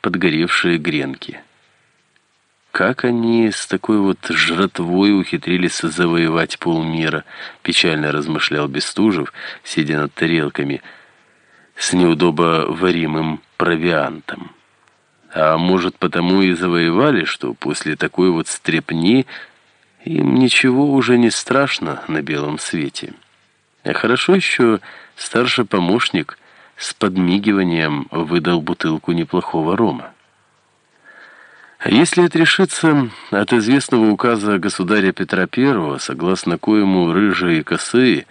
подгоревшие гренки. Как они с такой вот жратвой ухитрились завоевать полмира, печально размышлял Бестужев, сидя над тарелками с неудобоваримым провиантом. А может, потому и завоевали, что после такой вот стрепни им ничего уже не страшно на белом свете. А хорошо еще старший помощник с подмигиванием выдал бутылку неплохого рома. Если отрешиться от известного указа государя Петра I, согласно коему рыжие и косые,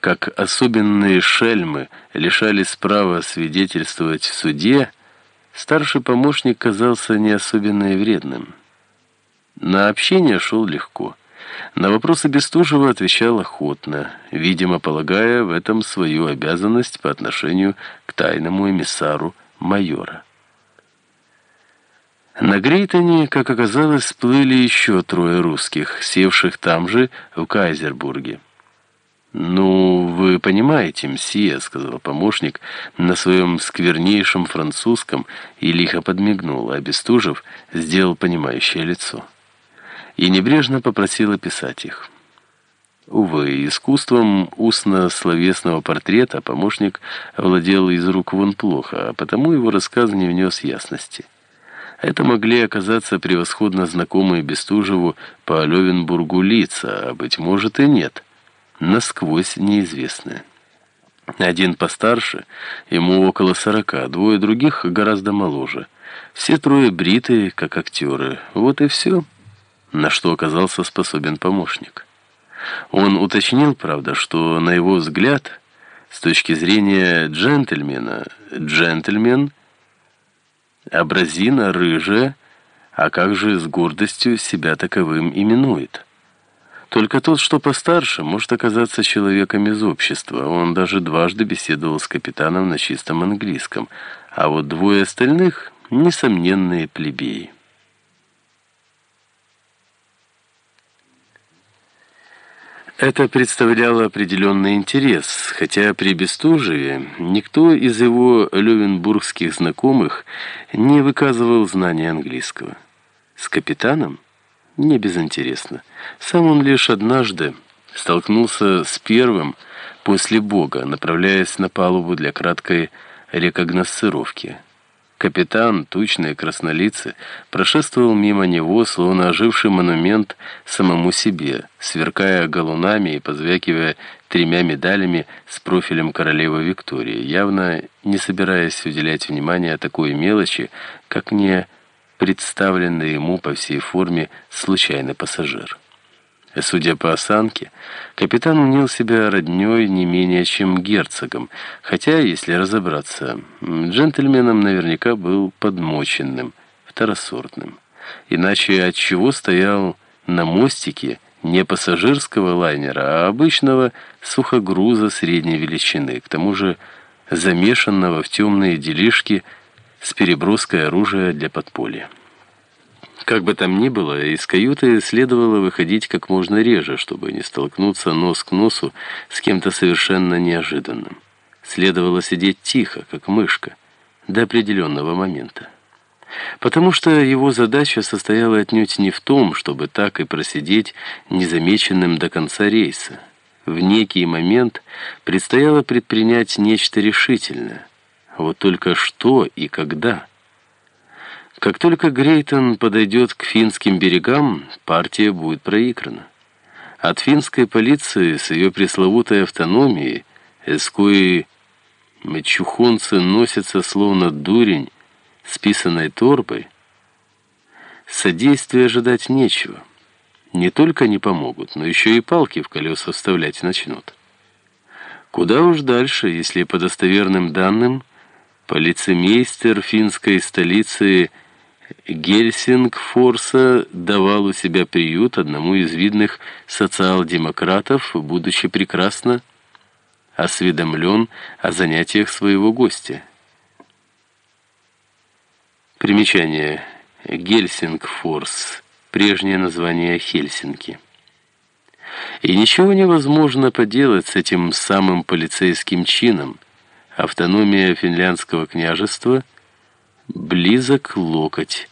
как особенные шельмы, лишались права свидетельствовать в суде, старший помощник казался не особенно и вредным. На общение шел легко. На вопросы Бестужева отвечал охотно, видимо, полагая в этом свою обязанность по отношению к тайному эмиссару майора. На Грейтоне, как оказалось, всплыли еще трое русских, севших там же, в Кайзербурге. «Ну, вы понимаете, мсье», — сказал помощник на своем сквернейшем французском и лихо подмигнул, а Бестужев сделал понимающее лицо и небрежно попросил описать их. Увы, искусством устно-словесного портрета помощник владел из рук вон плохо, а потому его рассказ не внес ясности. Это могли оказаться превосходно знакомые Бестужеву по Левенбургу лица, а, быть может, и нет, насквозь неизвестные. Один постарше, ему около сорока, двое других гораздо моложе. Все трое бритые, как актеры. Вот и все на что оказался способен помощник. Он уточнил, правда, что, на его взгляд, с точки зрения джентльмена, джентльмен – образина рыжая, а как же с гордостью себя таковым именует. Только тот, что постарше, может оказаться человеком из общества. Он даже дважды беседовал с капитаном на чистом английском, а вот двое остальных – несомненные плебеи. Это представляло определенный интерес, хотя при Бестужеве никто из его левенбургских знакомых не выказывал знания английского. С капитаном? Не безинтересно. Сам он лишь однажды столкнулся с первым после Бога, направляясь на палубу для краткой рекогносцировки. Капитан, тучный, краснолицый, прошествовал мимо него, словно оживший монумент самому себе, сверкая галунами и позвякивая тремя медалями с профилем королевы Виктории, явно не собираясь уделять внимания такой мелочи, как не представленный ему по всей форме случайный пассажир. Судя по осанке, капитан мнил себя роднёй не менее чем герцогом, хотя, если разобраться, джентльменом наверняка был подмоченным, второсортным. Иначе от чего стоял на мостике не пассажирского лайнера, а обычного сухогруза средней величины, к тому же замешанного в темные делишки с переброской оружия для подполья. Как бы там ни было, из каюты следовало выходить как можно реже, чтобы не столкнуться нос к носу с кем-то совершенно неожиданным. Следовало сидеть тихо, как мышка, до определенного момента. Потому что его задача состояла отнюдь не в том, чтобы так и просидеть незамеченным до конца рейса. В некий момент предстояло предпринять нечто решительное. Вот только что и когда – как только Грейтон подойдет к финским берегам, партия будет проиграна. От финской полиции с ее пресловутой автономией, с коей чухонцы носятся словно дурень с писаной торбой, содействия ожидать нечего. Не только не помогут, но еще и палки в колеса вставлять начнут. Куда уж дальше, если по достоверным данным полицемейстер финской столицы – Гельсингфорса давал у себя приют одному из видных социал-демократов, будучи прекрасно осведомлен о занятиях своего гостя. Примечание. Гельсингфорс. Прежнее название Хельсинки. И ничего невозможно поделать с этим самым полицейским чином. Автономия финляндского княжества – близок локоть.